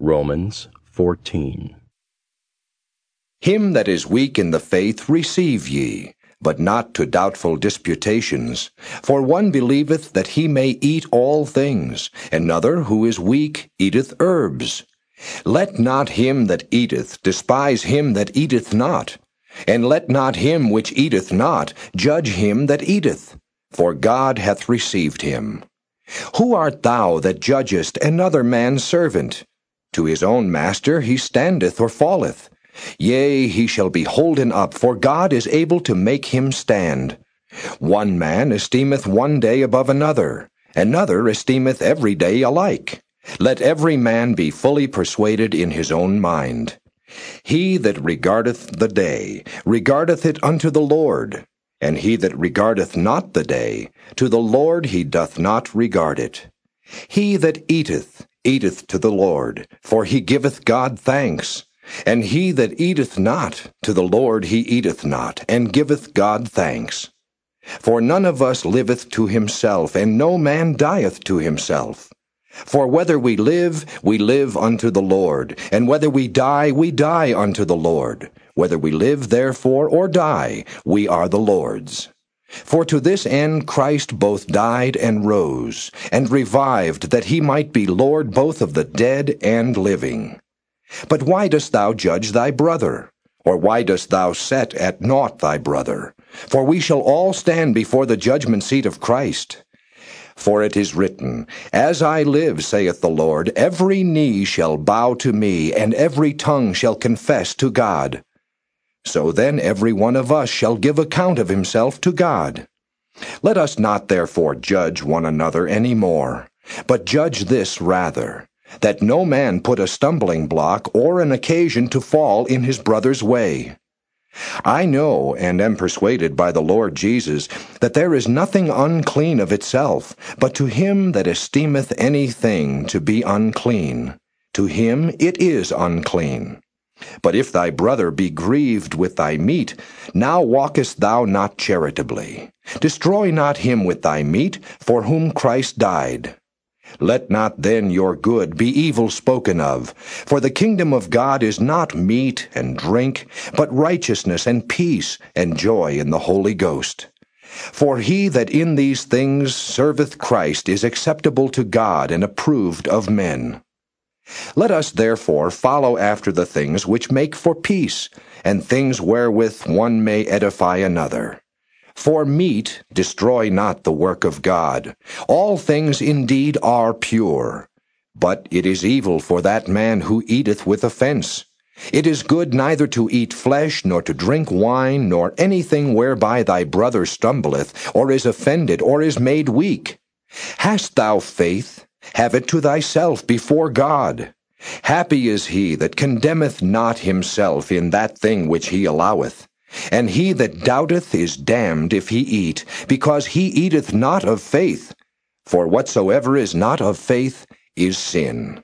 Romans 14. Him that is weak in the faith receive ye, but not to doubtful disputations. For one believeth that he may eat all things, another who is weak eateth herbs. Let not him that eateth despise him that eateth not, and let not him which eateth not judge him that eateth, for God hath received him. Who art thou that judgest another man's servant? To his own master he standeth or falleth. Yea, he shall be holden up, for God is able to make him stand. One man esteemeth one day above another, another esteemeth every day alike. Let every man be fully persuaded in his own mind. He that regardeth the day, regardeth it unto the Lord, and he that regardeth not the day, to the Lord he doth not regard it. He that eateth, eateth to the Lord, for he giveth God thanks. And he that eateth not, to the Lord he eateth not, and giveth God thanks. For none of us liveth to himself, and no man dieth to himself. For whether we live, we live unto the Lord, and whether we die, we die unto the Lord. Whether we live therefore or die, we are the Lord's. For to this end Christ both died and rose, and revived, that he might be Lord both of the dead and living. But why dost thou judge thy brother? Or why dost thou set at naught thy brother? For we shall all stand before the judgment seat of Christ. For it is written, As I live, saith the Lord, every knee shall bow to me, and every tongue shall confess to God. So then every one of us shall give account of himself to God. Let us not therefore judge one another any more, but judge this rather that no man put a stumbling block or an occasion to fall in his brother's way. I know and am persuaded by the Lord Jesus that there is nothing unclean of itself, but to him that esteemeth any thing to be unclean, to him it is unclean. But if thy brother be grieved with thy meat, now walkest thou not charitably. Destroy not him with thy meat, for whom Christ died. Let not then your good be evil spoken of, for the kingdom of God is not meat and drink, but righteousness and peace and joy in the Holy Ghost. For he that in these things serveth Christ is acceptable to God and approved of men. Let us therefore follow after the things which make for peace, and things wherewith one may edify another. For meat destroy not the work of God. All things indeed are pure. But it is evil for that man who eateth with offense. It is good neither to eat flesh, nor to drink wine, nor anything whereby thy brother stumbleth, or is offended, or is made weak. Hast thou faith? Have it to thyself before God. Happy is he that condemneth not himself in that thing which he alloweth. And he that doubteth is damned if he eat, because he eateth not of faith. For whatsoever is not of faith is sin.